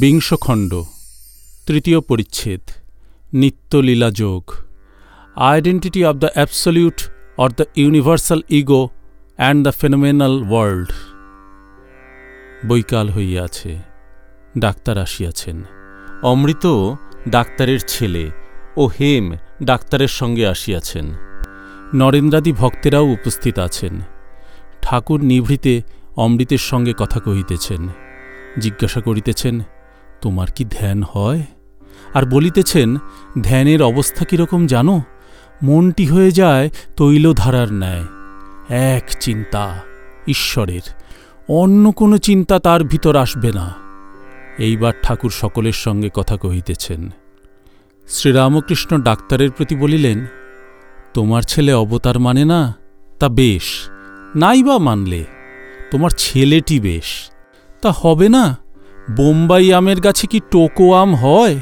বিংশ খণ্ড তৃতীয় পরিচ্ছেদ নিত্যলীলা যোগ identity of the absolute or the universal ego and the phenomenal world বৈকাল হইয়াছে, ডাক্তার আসিয়াছেন। অমৃত ডাক্তারের ছেলে ও হেম ডাক্তারের সঙ্গে আসিয়াছেন। নরেন্দ্রাদি ভক্তেরাও উপস্থিত আছেন। ঠাকুর নিভৃতে অমৃতের সঙ্গে কথা কহিতেছেন। জিজ্ঞাসা করিতেছেন তোমার কি ধ্যান হয়? আর বলিতেছেন, ধ্যানের অবস্থা কীরকম জানো? মনটি হয়ে যায় তৈলধারার ন্যায়। এক চিন্তা, ঈশ্বরের, অন্য কোনো চিন্তা তার ভিতর আসবে না। এইবার ঠাকুর সকলের সঙ্গে কথা কহিতেছেন। শ্রীরামকৃষ্ণ ডাক্তারের প্রতি বলিলেন, তোমার ছেলে অবতার মানে না? তা বেশ। নাই বা মানলে, তোমার ছেলেটি বেশ। তা হবে না? বোম্বাই আমের গাছে কি টোকো আম হয়?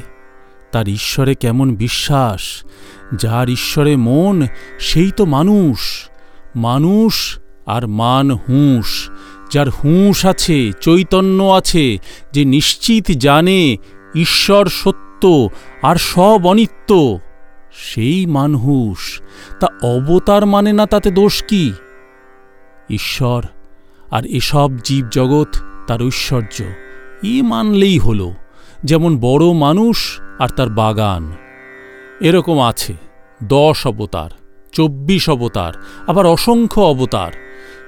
তার ঈশ্বরে কেমন বিশ্বাস? যার ঈশ্বরে মন, সেই তো মানুষ। মানুষ আর মান হুঁশ। যার হুঁশ আছে, চৈতন্য আছে, যে নিশ্চিত জানে ঈশ্বর সত্য আর সব অনিত্য, সেই মানহুস তা অবতার মানে না তাতে দোষ কি? ঈশ্বর আর এসব জীবজগৎ তার ঐশ্বর্য। ই মানলেই হল, যেমন বড় মানুষ আর তার বাগান। এরকম আছে, দশ অবতার, চব্বিশ অবতার, আবার অসংখ্য অবতার।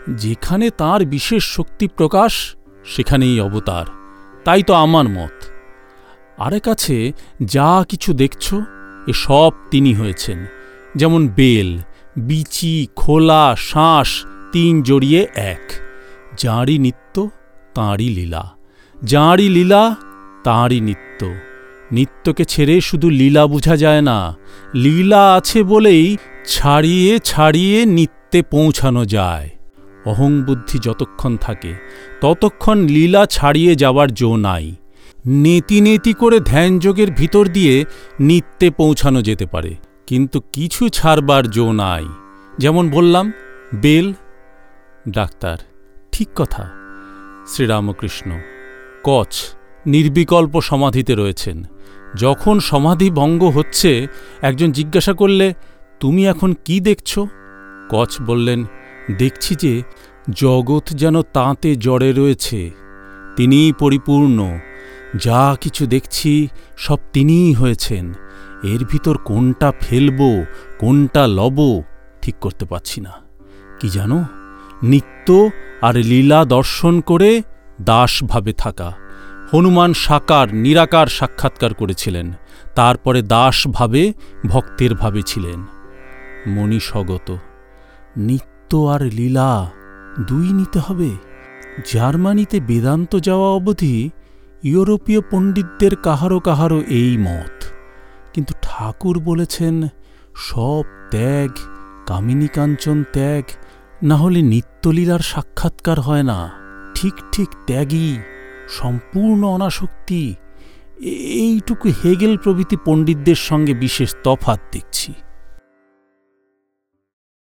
যেখানে তার বিশেষ শক্তি প্রকাশ, সেখানেই অবতার। তাই তো আমার মত। আরেক আছে, যা কিছু দেখছ, এ সব তিনি হয়েছেন। যেমন বেল, বিচি, খোলা শ্বাস তিন জড়িয়ে এক। যাঁরই নিত্য, তাঁরই লীলা। যাঁরই লীলা, তাঁরই নিত্য। নিত্যকে ছেড়ে শুধু লীলা বোঝা যায় না, লীলা আছে বলেই ছাড়িয়ে ছাড়িয়ে নিত্যে পৌঁছানো যায়। অহংবুদ্ধি যতক্ষণ থাকে, ততক্ষণ লীলা ছাড়িয়ে যাওয়ার জো নাই। নেতি নেতি করে ধ্যানযোগের ভিতর দিয়ে নিত্যে পৌঁছানো যেতে পারে, কিন্তু কিছু ছাড়বার জো নাই। যেমন বললাম, বেল, ডাক্তার, ঠিক কথা, শ্রীরামকৃষ্ণ। কচ নির্বিকল্প সমাধিতে রয়েছেন। যখন সমাধি ভঙ্গ হচ্ছে, একজন জিজ্ঞাসা করলে, তুমি এখন কি দেখছ? কচ বললেন, দেখছি যে জগৎ যেন তাঁতে জড়ে রয়েছে। তিনিই পরিপূর্ণ। যা কিছু দেখছি, সব তিনিই হয়েছেন। এর ভিতর কোনটা ফেলব, কোনটা লব, ঠিক করতে পারছি না। কি জানো? নিত্য আর লীলা দর্শন করে দাসভাবে থাকা। হনুমান সাকার নিরাকার সাক্ষাৎকার করেছিলেন। তারপরে দাসভাবে ভক্তের ভাবে ছিলেন। মনীষগত নিত্য আর লীলা দুই নিতে হবে। জার্মানিতে বেদান্ত যাওয়া অবধি ইউরোপীয় পণ্ডিতদের কাহারো কাহারো এই মত। কিন্তু ঠাকুর বলেছেন, সব ত্যাগ কামিনী কাঞ্চন ত্যাগ, না হলে নিত্যলীলার সাক্ষাৎকার হয় না। ঠিক ঠিক ত্যাগী সম্পূর্ণ অনাসক্তি। এইটুকু হেগেল প্রভৃতি পণ্ডিতদের সঙ্গে বিশেষ তফাত দেখছি।